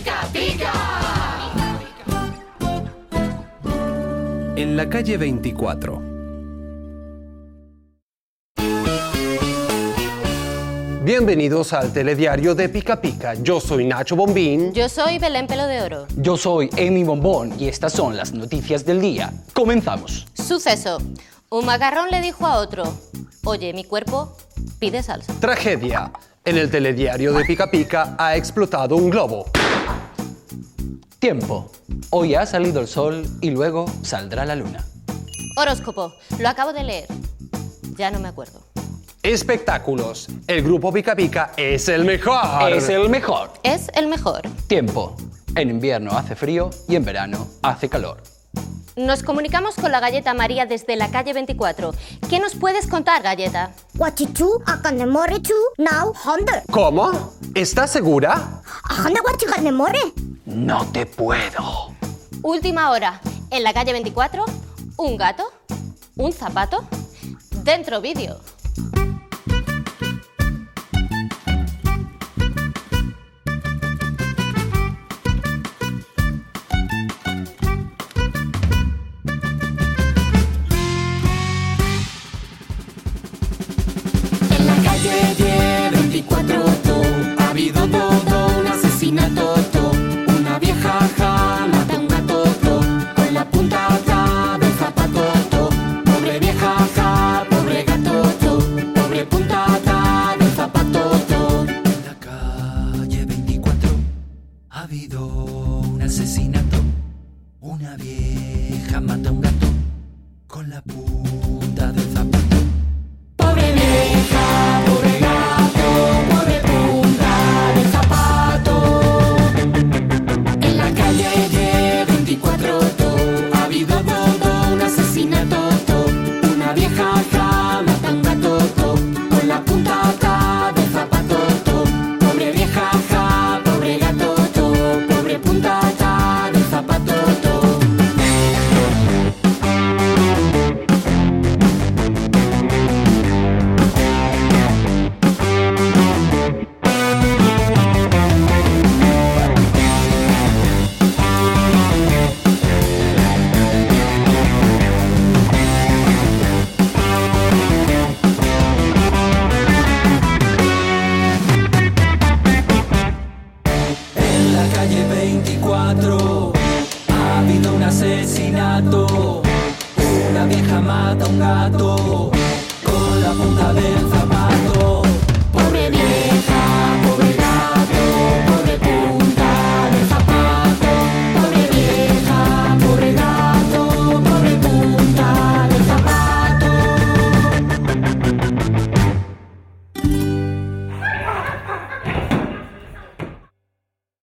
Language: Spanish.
pica, pica. En la calle 24. Bienvenidos al telediario de Pica Pica. Yo soy Nacho Bombín. Yo soy Belén Pelo de Oro. Yo soy Amy Bombón y estas son las noticias del día. Comenzamos. Suceso. Un macarrón le dijo a otro, oye, mi cuerpo pide salsa. Tragedia. En el telediario de Pica Pica ha explotado un globo. Tiempo. Hoy ha salido el sol y luego saldrá la luna. Horóscopo. Lo acabo de leer. Ya no me acuerdo. Espectáculos. El grupo Pica Pica es el mejor. Es el mejor. Es el mejor. Tiempo. En invierno hace frío y en verano hace calor. Nos comunicamos con la galleta María desde la calle 24. ¿Qué nos puedes contar, galleta? Wachichu, akanemore chu, now. ¿Cómo? ¿Estás segura? No te puedo. Última hora. En la calle 24, un gato, un zapato, dentro vídeo. En la calle habido un asesinato. Una vieja mata a un gato con la punta calle 24 ha habido un asesinato. Una vieja mata a un gato con la punta del.